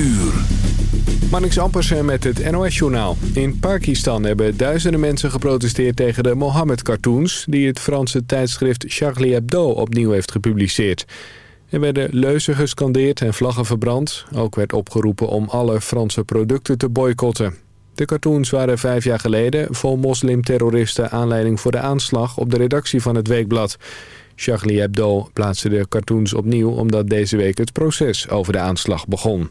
uur. Marnix Ampersen met het NOS-journaal. In Pakistan hebben duizenden mensen geprotesteerd tegen de Mohammed-cartoons... die het Franse tijdschrift Charlie Hebdo opnieuw heeft gepubliceerd. Er werden leuzen gescandeerd en vlaggen verbrand. Ook werd opgeroepen om alle Franse producten te boycotten. De cartoons waren vijf jaar geleden vol moslimterroristen aanleiding voor de aanslag op de redactie van het weekblad. Charlie Hebdo plaatste de cartoons opnieuw omdat deze week het proces over de aanslag begon.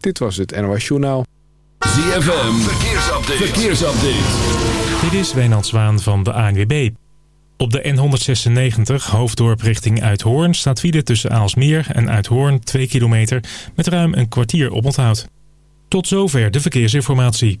Dit was het NOS Journaal. ZFM, verkeersupdate. verkeersupdate. Dit is Wijnand Zwaan van de ANWB. Op de N196 hoofddorp richting Uithoorn staat file tussen Aalsmeer en Uithoorn 2 kilometer met ruim een kwartier op onthoud. Tot zover de verkeersinformatie.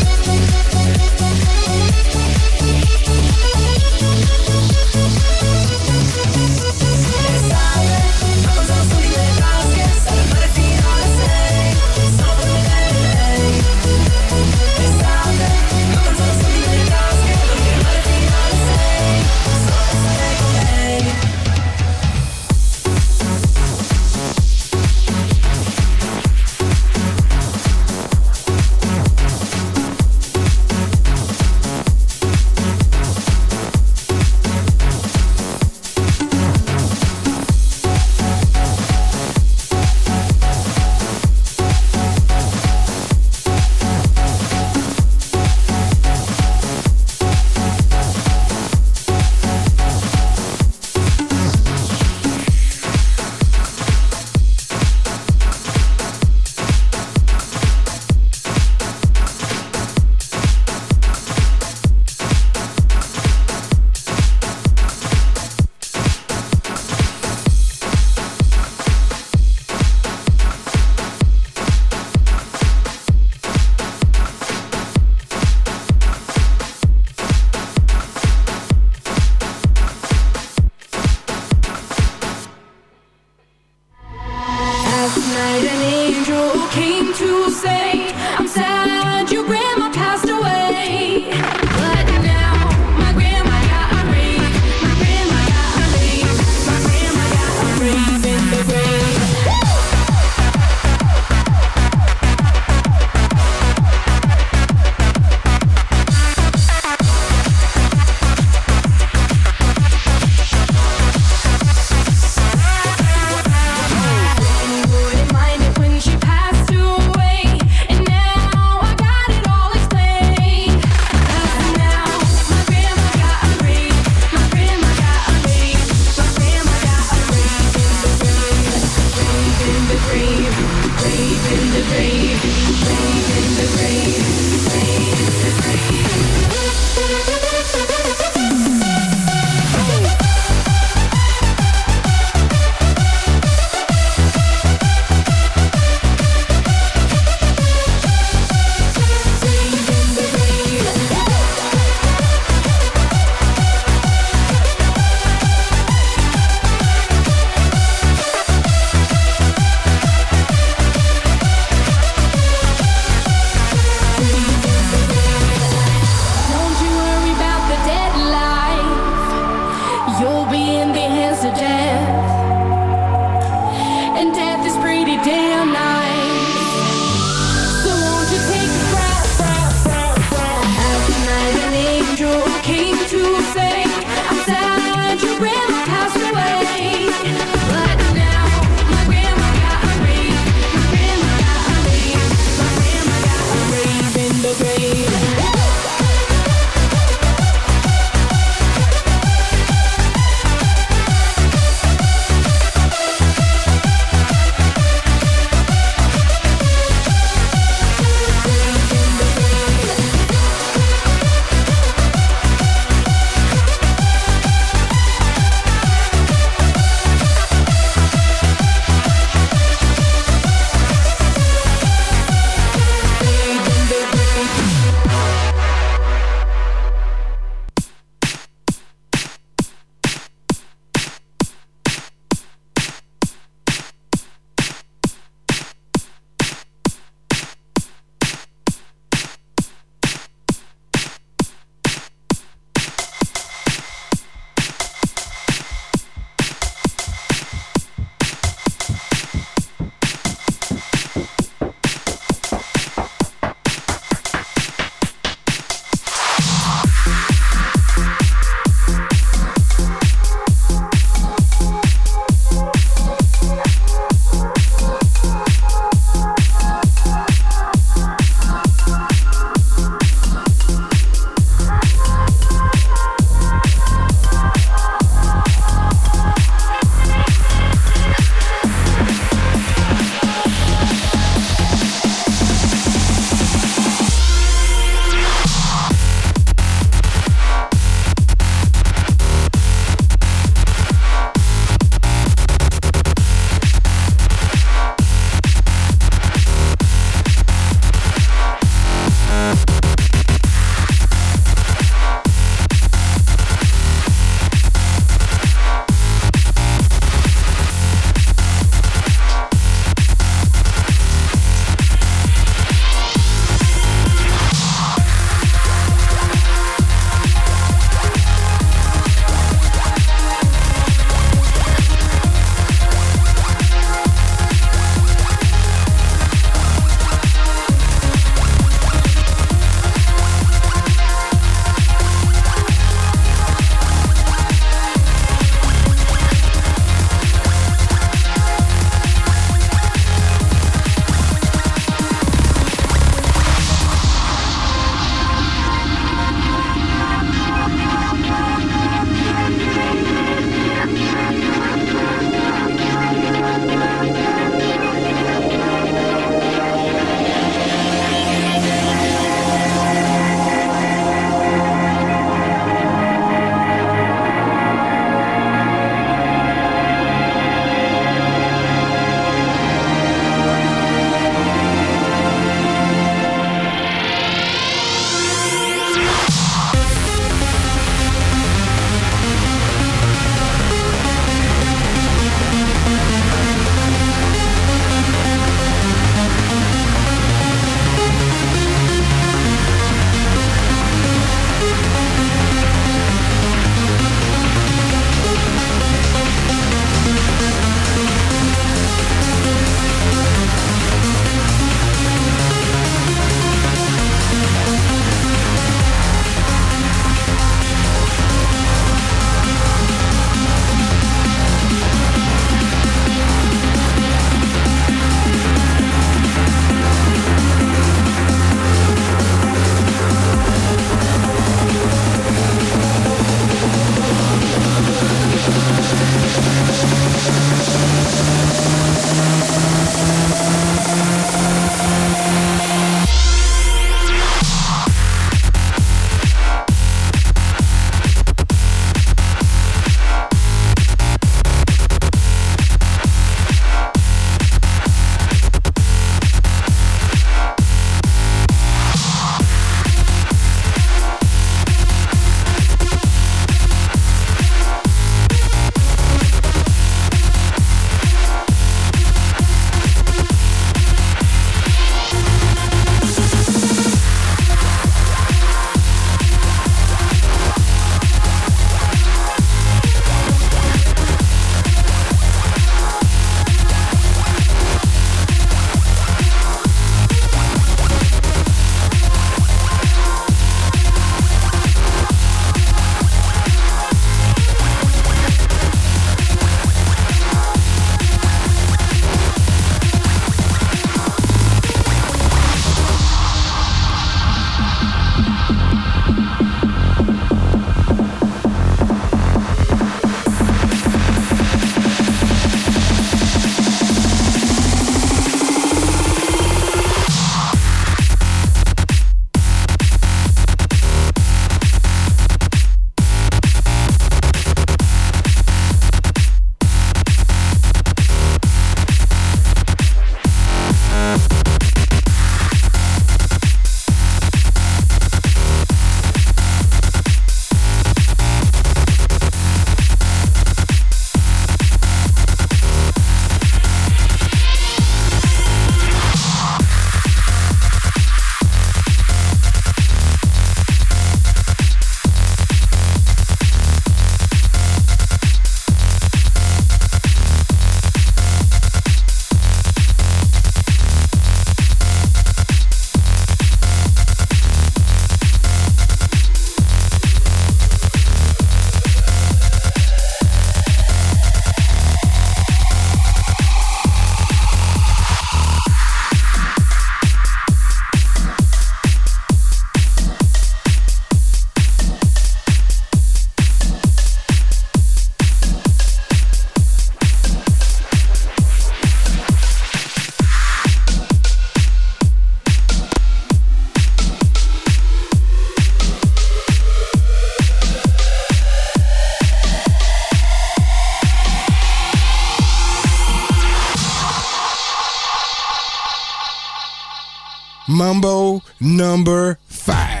Mumbo number five.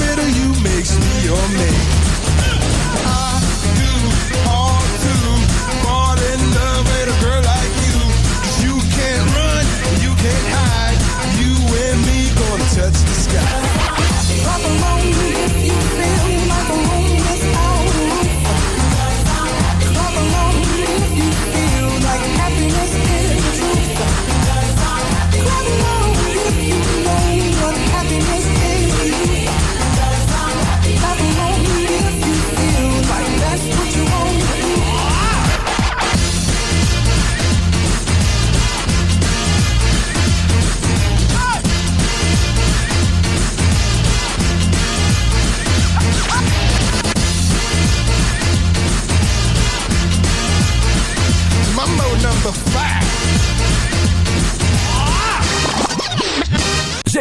little you makes me your man.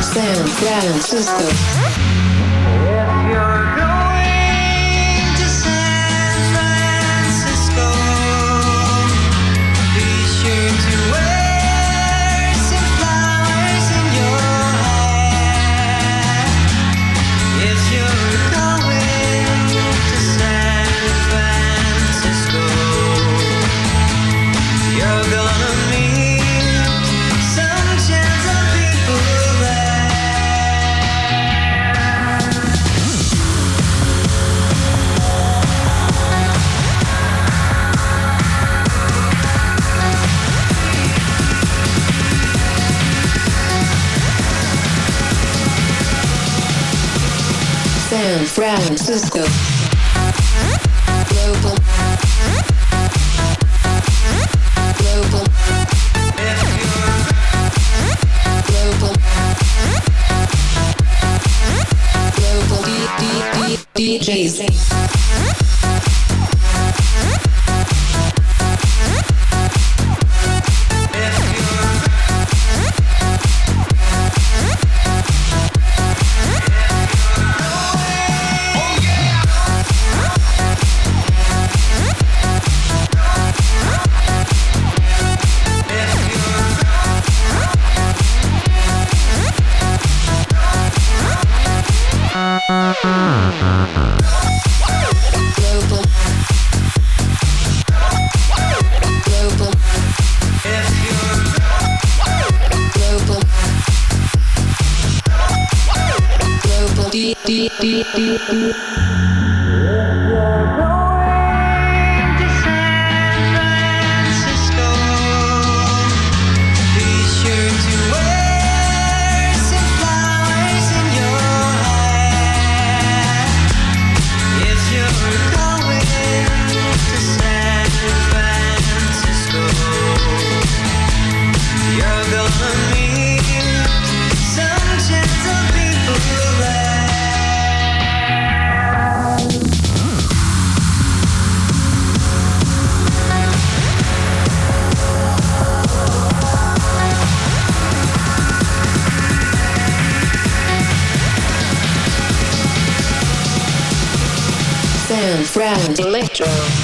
San Francisco. San Francisco. Thank you. and electro.